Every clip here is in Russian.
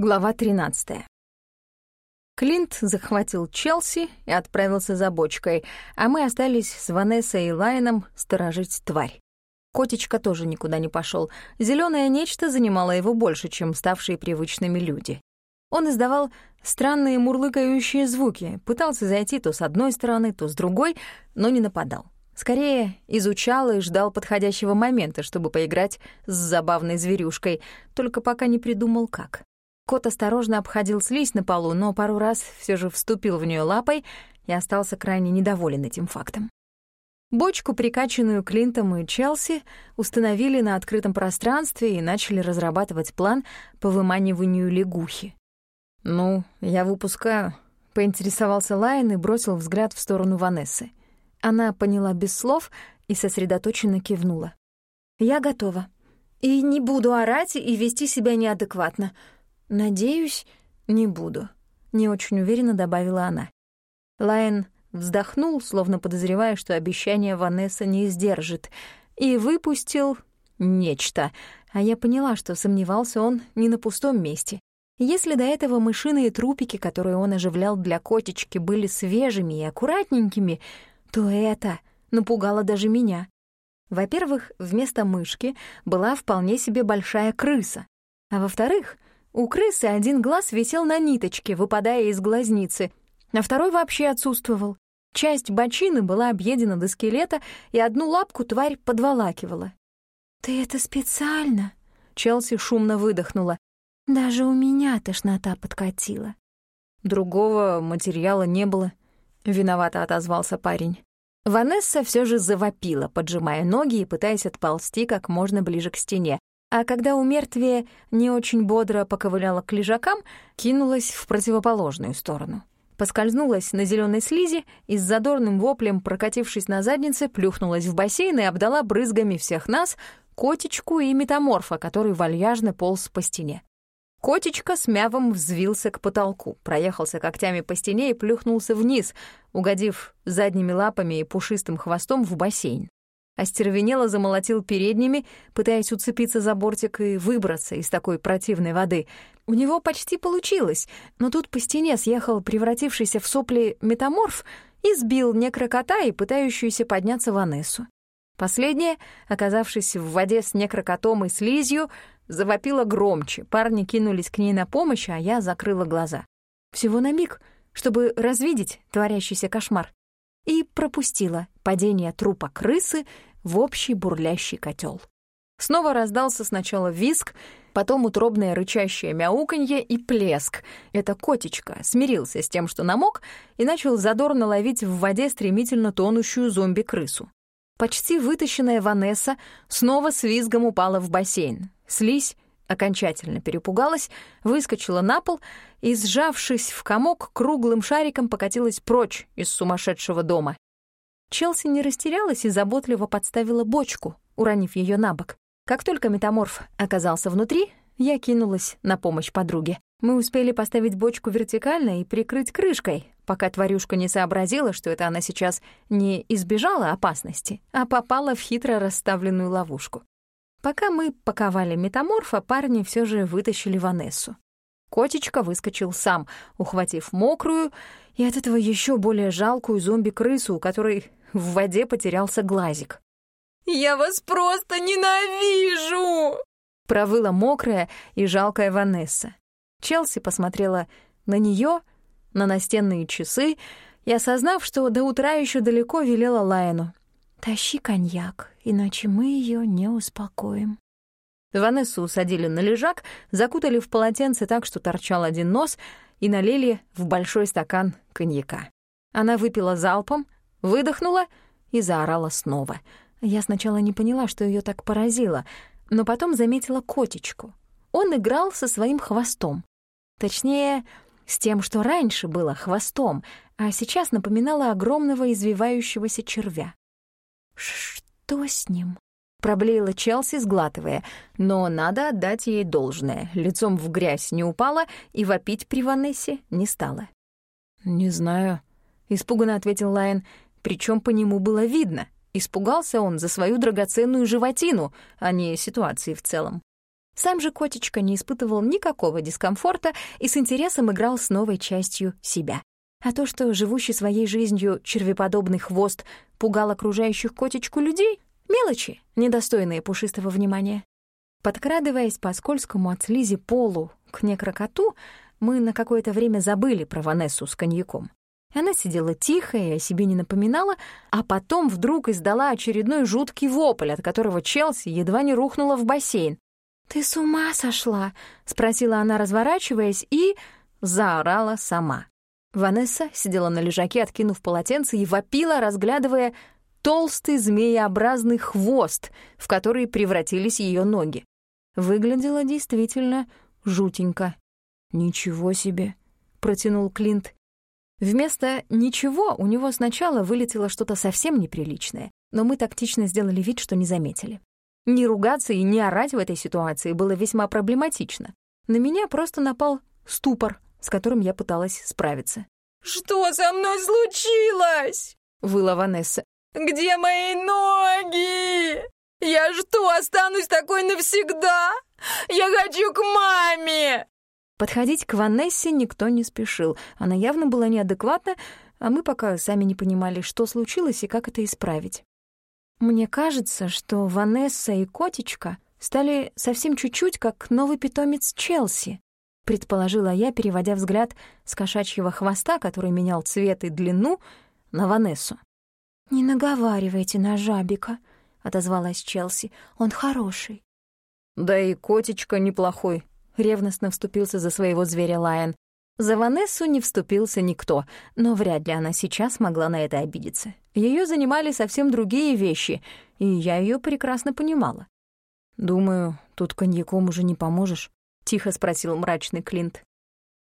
Глава 13. Клинт захватил Челси и отправился за бочкой, а мы остались с Ванессой и Лайном сторожить тварь. Котечка тоже никуда не пошел. Зеленое нечто занимало его больше, чем ставшие привычными люди. Он издавал странные мурлыкающие звуки, пытался зайти то с одной стороны, то с другой, но не нападал. Скорее, изучал и ждал подходящего момента, чтобы поиграть с забавной зверюшкой, только пока не придумал, как. Кот осторожно обходил слизь на полу, но пару раз все же вступил в нее лапой и остался крайне недоволен этим фактом. Бочку, прикачанную Клинтом и Челси, установили на открытом пространстве и начали разрабатывать план по выманиванию лягухи. «Ну, я выпускаю», — поинтересовался Лайн и бросил взгляд в сторону Ванессы. Она поняла без слов и сосредоточенно кивнула. «Я готова. И не буду орать и вести себя неадекватно», «Надеюсь, не буду», — не очень уверенно добавила она. Лайон вздохнул, словно подозревая, что обещание Ванесса не сдержит, и выпустил нечто, а я поняла, что сомневался он не на пустом месте. Если до этого мышиные трупики, которые он оживлял для котечки, были свежими и аккуратненькими, то это напугало даже меня. Во-первых, вместо мышки была вполне себе большая крыса, а во-вторых — у крысы один глаз висел на ниточке, выпадая из глазницы, а второй вообще отсутствовал. Часть бочины была объедена до скелета, и одну лапку тварь подволакивала. «Ты это специально?» Челси шумно выдохнула. «Даже у меня тошнота подкатила». «Другого материала не было», — виновато отозвался парень. Ванесса все же завопила, поджимая ноги и пытаясь отползти как можно ближе к стене, а когда у мертвия не очень бодро поковыляла к лежакам, кинулась в противоположную сторону. Поскользнулась на зеленой слизи и с задорным воплем, прокатившись на заднице, плюхнулась в бассейн и обдала брызгами всех нас, котечку и метаморфа, который вальяжно полз по стене. Котечка с мявом взвился к потолку, проехался когтями по стене и плюхнулся вниз, угодив задними лапами и пушистым хвостом в бассейн остервенело замолотил передними, пытаясь уцепиться за бортик и выбраться из такой противной воды. У него почти получилось, но тут по стене съехал превратившийся в сопли метаморф и сбил некрокота и пытающуюся подняться Ванессу. Последняя, оказавшись в воде с некрокотом и слизью, завопила громче. Парни кинулись к ней на помощь, а я закрыла глаза. Всего на миг, чтобы развидеть творящийся кошмар. И пропустила падение трупа крысы в общий бурлящий котел. Снова раздался сначала виск, потом утробное рычащее мяуканье и плеск. Это котечка смирился с тем, что намок, и начал задорно ловить в воде стремительно тонущую зомби-крысу. Почти вытащенная Ванесса снова с визгом упала в бассейн. Слизь окончательно перепугалась, выскочила на пол и, сжавшись в комок, круглым шариком покатилась прочь из сумасшедшего дома. Челси не растерялась и заботливо подставила бочку, уронив ее на бок. Как только метаморф оказался внутри, я кинулась на помощь подруге. Мы успели поставить бочку вертикально и прикрыть крышкой, пока тварюшка не сообразила, что это она сейчас не избежала опасности, а попала в хитро расставленную ловушку. Пока мы паковали метаморфа, парни все же вытащили Ванессу. Котечка выскочил сам, ухватив мокрую и от этого еще более жалкую зомби-крысу, у которой в воде потерялся глазик. «Я вас просто ненавижу!» Провыла мокрая и жалкая Ванесса. Челси посмотрела на нее, на настенные часы и, осознав, что до утра еще далеко, велела Лайну. «Тащи коньяк, иначе мы ее не успокоим». Ванессу усадили на лежак, закутали в полотенце так, что торчал один нос, и налили в большой стакан коньяка. Она выпила залпом, выдохнула и заорала снова. Я сначала не поняла, что ее так поразило, но потом заметила котечку. Он играл со своим хвостом. Точнее, с тем, что раньше было хвостом, а сейчас напоминало огромного извивающегося червя. «Что с ним?» — проблеяла Челси, сглатывая. Но надо отдать ей должное. Лицом в грязь не упала и вопить при Ванессе не стала. «Не знаю», — испуганно ответил Лайон причем по нему было видно. Испугался он за свою драгоценную животину, а не ситуации в целом. Сам же котечка не испытывал никакого дискомфорта и с интересом играл с новой частью себя. А то, что живущий своей жизнью червеподобный хвост пугал окружающих котечку людей — мелочи, недостойные пушистого внимания. Подкрадываясь по скользкому от слизи полу к некрокоту, мы на какое-то время забыли про Ванессу с коньяком. Она сидела тихо и о себе не напоминала, а потом вдруг издала очередной жуткий вопль, от которого Челси едва не рухнула в бассейн. «Ты с ума сошла?» — спросила она, разворачиваясь, и заорала сама. Ванесса сидела на лежаке, откинув полотенце, и вопила, разглядывая толстый змееобразный хвост, в который превратились ее ноги. Выглядело действительно жутенько. «Ничего себе!» — протянул Клинт. Вместо «ничего» у него сначала вылетело что-то совсем неприличное, но мы тактично сделали вид, что не заметили. Не ругаться и не орать в этой ситуации было весьма проблематично. На меня просто напал ступор, с которым я пыталась справиться. «Что со мной случилось?» — выла Ванесса. «Где мои ноги? Я что, останусь такой навсегда? Я хочу к маме!» Подходить к Ванессе никто не спешил. Она явно была неадекватна, а мы пока сами не понимали, что случилось и как это исправить. Мне кажется, что Ванесса и котечка стали совсем чуть-чуть как новый питомец Челси, предположила я, переводя взгляд с кошачьего хвоста, который менял цвет и длину, на Ванессу. «Не наговаривайте на жабика», — отозвалась Челси. «Он хороший». «Да и котечка неплохой», — ревностно вступился за своего зверя Лайон. За Ванессу не вступился никто, но вряд ли она сейчас могла на это обидеться. Ее занимали совсем другие вещи, и я ее прекрасно понимала. «Думаю, тут коньяком уже не поможешь», тихо спросил мрачный Клинт.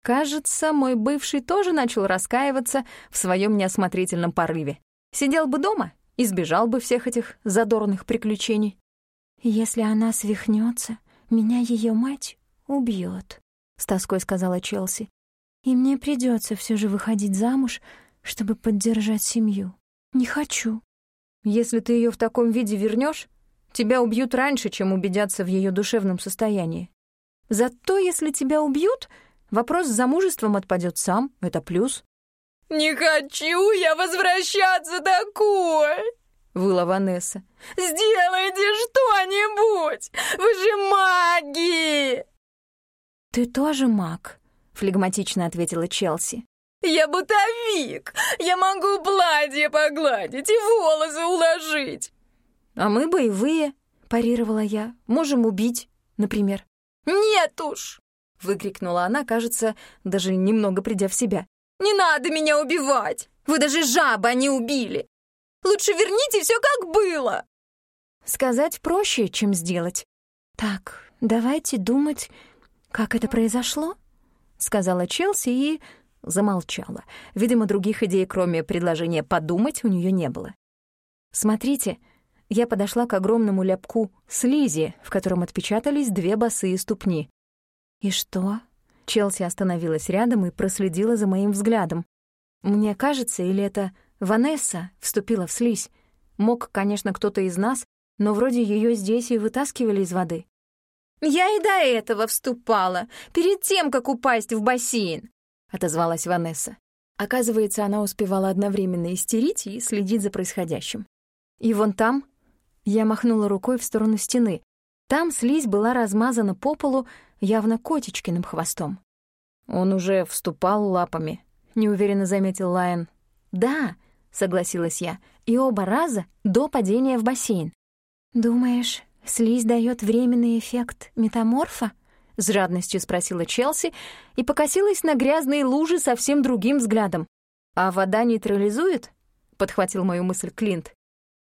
Кажется, мой бывший тоже начал раскаиваться в своем неосмотрительном порыве. Сидел бы дома, избежал бы всех этих задорных приключений. «Если она свихнется, меня ее мать убьет, с тоской сказала Челси. «И мне придется все же выходить замуж, чтобы поддержать семью. Не хочу». «Если ты ее в таком виде вернешь, тебя убьют раньше, чем убедятся в ее душевном состоянии. Зато если тебя убьют, вопрос с замужеством отпадет сам, это плюс. «Не хочу я возвращаться такой!» — выла Ванесса. «Сделайте что-нибудь! Вы же маги!» «Ты тоже маг», — флегматично ответила Челси. «Я бытовик! Я могу платье погладить и волосы уложить!» «А мы боевые», — парировала я. «Можем убить, например». «Нет уж!» — выкрикнула она, кажется, даже немного придя в себя. «Не надо меня убивать! Вы даже жаба не убили! Лучше верните все как было!» Сказать проще, чем сделать. «Так, давайте думать, как это произошло», — сказала Челси и замолчала. Видимо, других идей, кроме предложения «подумать», у нее не было. «Смотрите», я подошла к огромному ляпку слизи, в котором отпечатались две босые ступни. «И что?» Челси остановилась рядом и проследила за моим взглядом. «Мне кажется, или это Ванесса вступила в слизь? Мог, конечно, кто-то из нас, но вроде ее здесь и вытаскивали из воды». «Я и до этого вступала, перед тем, как упасть в бассейн», — отозвалась Ванесса. Оказывается, она успевала одновременно истерить и следить за происходящим. И вон там я махнула рукой в сторону стены. Там слизь была размазана по полу явно котичкиным хвостом. «Он уже вступал лапами», — неуверенно заметил Лайон. «Да», — согласилась я, — «и оба раза до падения в бассейн». «Думаешь, слизь дает временный эффект метаморфа?» — с жадностью спросила Челси и покосилась на грязные лужи совсем другим взглядом. «А вода нейтрализует?» — подхватил мою мысль Клинт.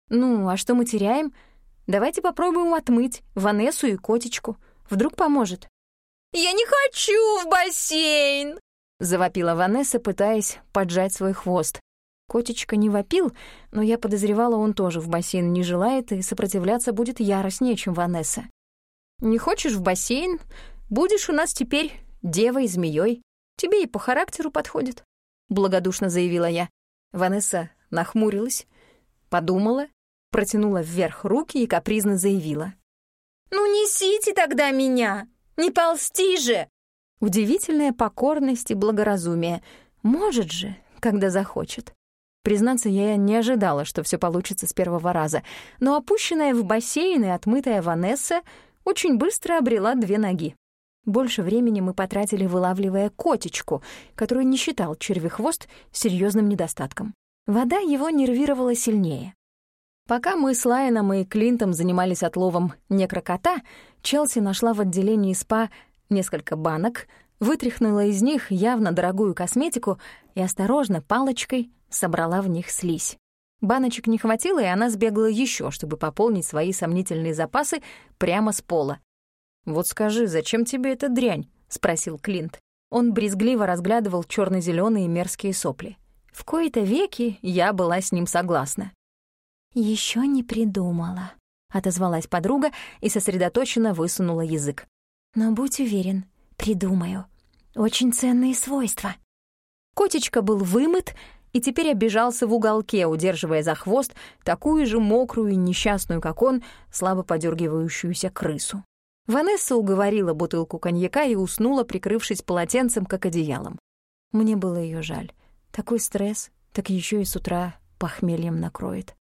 «Ну, а что мы теряем? Давайте попробуем отмыть Ванессу и котечку. Вдруг поможет». «Я не хочу в бассейн!» — завопила Ванесса, пытаясь поджать свой хвост. Котечка не вопил, но я подозревала, он тоже в бассейн не желает, и сопротивляться будет яростнее, чем Ванесса. «Не хочешь в бассейн? Будешь у нас теперь девой змеей. Тебе и по характеру подходит», — благодушно заявила я. Ванесса нахмурилась, подумала протянула вверх руки и капризно заявила. Ну несите тогда меня! Не ползти же!» Удивительная покорность и благоразумие. Может же, когда захочет. Признаться, я не ожидала, что все получится с первого раза, но опущенная в бассейн и отмытая Ванесса очень быстро обрела две ноги. Больше времени мы потратили, вылавливая котечку, которую не считал червехвост серьезным недостатком. Вода его нервировала сильнее. Пока мы с Лайоном и Клинтом занимались отловом некрокота, Челси нашла в отделении СПА несколько банок, вытряхнула из них явно дорогую косметику и осторожно палочкой собрала в них слизь. Баночек не хватило, и она сбегала еще, чтобы пополнить свои сомнительные запасы прямо с пола. «Вот скажи, зачем тебе эта дрянь?» — спросил Клинт. Он брезгливо разглядывал черно зеленые мерзкие сопли. В кои-то веки я была с ним согласна. Еще не придумала», — отозвалась подруга и сосредоточенно высунула язык. «Но будь уверен, придумаю. Очень ценные свойства». Котечка был вымыт и теперь обижался в уголке, удерживая за хвост такую же мокрую и несчастную, как он, слабо подергивающуюся крысу. Ванесса уговорила бутылку коньяка и уснула, прикрывшись полотенцем, как одеялом. Мне было ее жаль. Такой стресс, так еще и с утра похмельем накроет.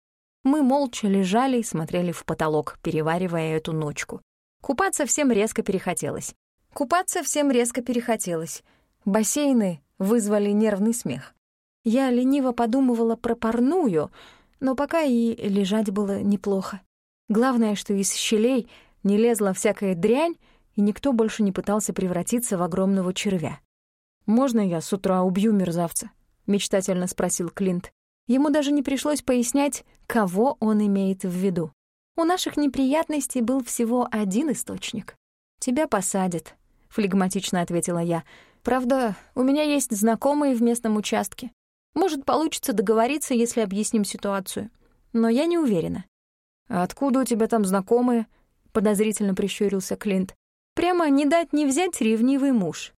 Мы молча лежали и смотрели в потолок, переваривая эту ночку. Купаться всем резко перехотелось. Купаться всем резко перехотелось. Бассейны вызвали нервный смех. Я лениво подумывала про парную, но пока и лежать было неплохо. Главное, что из щелей не лезла всякая дрянь, и никто больше не пытался превратиться в огромного червя. «Можно я с утра убью мерзавца?» — мечтательно спросил Клинт. Ему даже не пришлось пояснять, кого он имеет в виду. У наших неприятностей был всего один источник. «Тебя посадят», — флегматично ответила я. «Правда, у меня есть знакомые в местном участке. Может, получится договориться, если объясним ситуацию. Но я не уверена». «А откуда у тебя там знакомые?» — подозрительно прищурился Клинт. «Прямо не дать не взять ревнивый муж».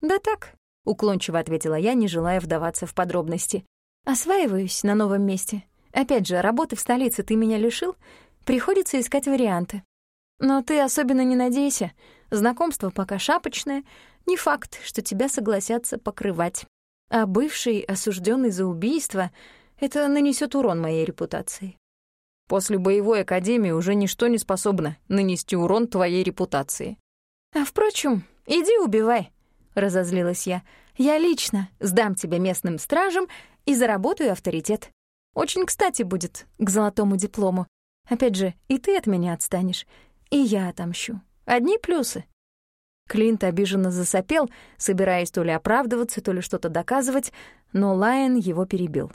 «Да так», — уклончиво ответила я, не желая вдаваться в подробности. «Осваиваюсь на новом месте. Опять же, работы в столице ты меня лишил, приходится искать варианты. Но ты особенно не надейся. Знакомство пока шапочное, не факт, что тебя согласятся покрывать. А бывший, осужденный за убийство, это нанесет урон моей репутации. После боевой академии уже ничто не способно нанести урон твоей репутации. А впрочем, иди убивай, разозлилась я. Я лично сдам тебя местным стражам и заработаю авторитет. Очень кстати будет к золотому диплому. Опять же, и ты от меня отстанешь, и я отомщу. Одни плюсы. Клинт обиженно засопел, собираясь то ли оправдываться, то ли что-то доказывать, но Лайон его перебил.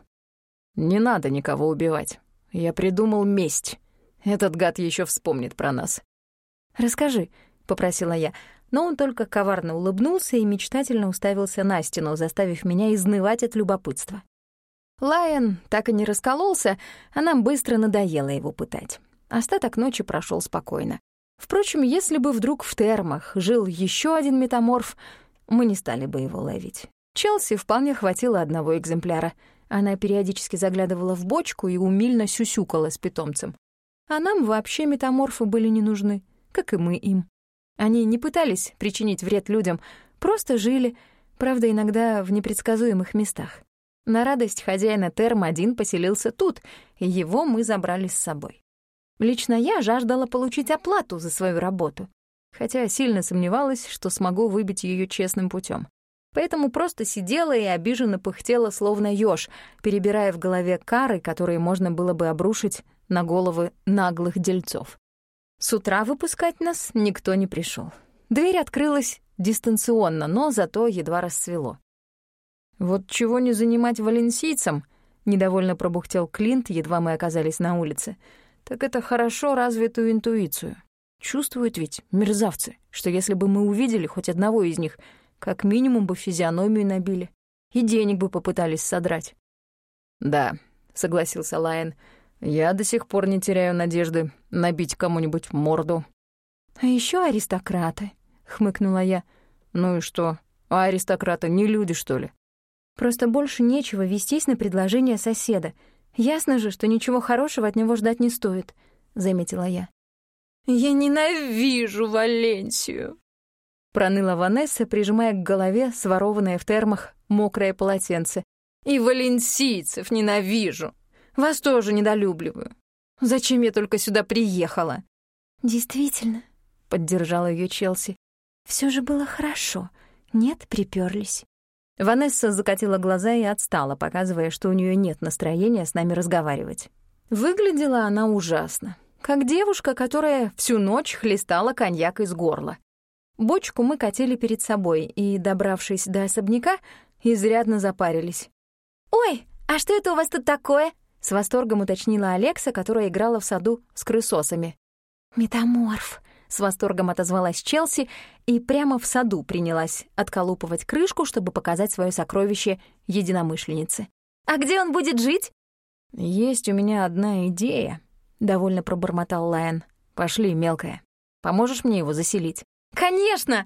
«Не надо никого убивать. Я придумал месть. Этот гад еще вспомнит про нас». «Расскажи», — попросила я, но он только коварно улыбнулся и мечтательно уставился на стену, заставив меня изнывать от любопытства. Лайон так и не раскололся, а нам быстро надоело его пытать. Остаток ночи прошел спокойно. Впрочем, если бы вдруг в термах жил еще один метаморф, мы не стали бы его ловить. Челси вполне хватило одного экземпляра. Она периодически заглядывала в бочку и умильно сюсюкала с питомцем. А нам вообще метаморфы были не нужны, как и мы им. Они не пытались причинить вред людям, просто жили, правда, иногда в непредсказуемых местах. На радость хозяина терм один поселился тут, и его мы забрали с собой. Лично я жаждала получить оплату за свою работу, хотя сильно сомневалась, что смогу выбить ее честным путем. Поэтому просто сидела и обиженно пыхтела, словно ёж, перебирая в голове кары, которые можно было бы обрушить на головы наглых дельцов. С утра выпускать нас никто не пришел. Дверь открылась дистанционно, но зато едва рассвело. «Вот чего не занимать валенсийцам?» — недовольно пробухтел Клинт, едва мы оказались на улице — так это хорошо развитую интуицию. Чувствуют ведь мерзавцы, что если бы мы увидели хоть одного из них, как минимум бы физиономию набили и денег бы попытались содрать. «Да», — согласился Лайон, — «я до сих пор не теряю надежды набить кому-нибудь морду». «А еще аристократы», — хмыкнула я. «Ну и что, а аристократы не люди, что ли?» «Просто больше нечего вестись на предложение соседа», Ясно же, что ничего хорошего от него ждать не стоит, заметила я. Я ненавижу Валенсию!» Проныла Ванесса, прижимая к голове сворованное в термах мокрое полотенце. «И валенсийцев ненавижу! Вас тоже недолюбливаю. Зачем я только сюда приехала?» «Действительно», — поддержала ее Челси. Все же было хорошо. Нет, приперлись. Ванесса закатила глаза и отстала, показывая, что у нее нет настроения с нами разговаривать. Выглядела она ужасно, как девушка, которая всю ночь хлестала коньяк из горла. Бочку мы катили перед собой и, добравшись до особняка, изрядно запарились. «Ой, а что это у вас тут такое?» — с восторгом уточнила Алекса, которая играла в саду с крысосами. «Метаморф», — с восторгом отозвалась Челси и прямо в саду принялась отколупывать крышку, чтобы показать свое сокровище единомышленнице. «А где он будет жить?» «Есть у меня одна идея», — довольно пробормотал Лайон. «Пошли, мелкая. Поможешь мне его заселить?» «Конечно!»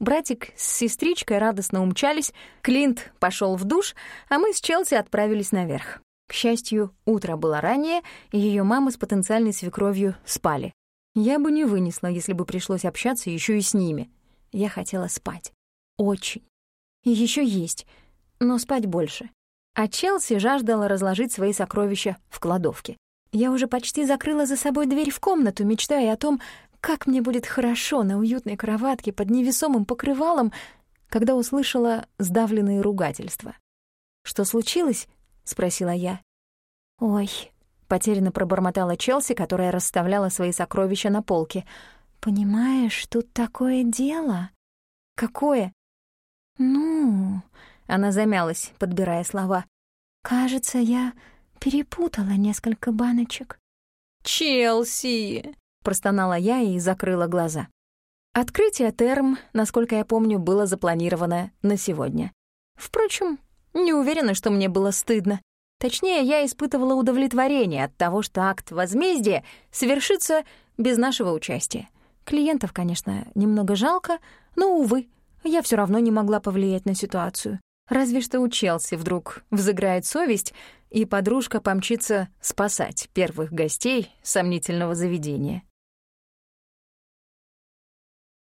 Братик с сестричкой радостно умчались, Клинт пошел в душ, а мы с Челси отправились наверх. К счастью, утро было ранее, и ее мама с потенциальной свекровью спали. Я бы не вынесла, если бы пришлось общаться еще и с ними. Я хотела спать. Очень. И еще есть, но спать больше. А Челси жаждала разложить свои сокровища в кладовке. Я уже почти закрыла за собой дверь в комнату, мечтая о том, как мне будет хорошо на уютной кроватке под невесомым покрывалом, когда услышала сдавленные ругательства. «Что случилось?» — спросила я. «Ой», — потерянно пробормотала Челси, которая расставляла свои сокровища на полке. «Понимаешь, тут такое дело». «Какое?» «Ну...» — она замялась, подбирая слова. «Кажется, я перепутала несколько баночек». «Челси!» простонала я и закрыла глаза. Открытие терм, насколько я помню, было запланировано на сегодня. Впрочем, не уверена, что мне было стыдно. Точнее, я испытывала удовлетворение от того, что акт возмездия совершится без нашего участия. Клиентов, конечно, немного жалко, но, увы, я все равно не могла повлиять на ситуацию. Разве что у Челси вдруг взыграет совесть, и подружка помчится спасать первых гостей сомнительного заведения.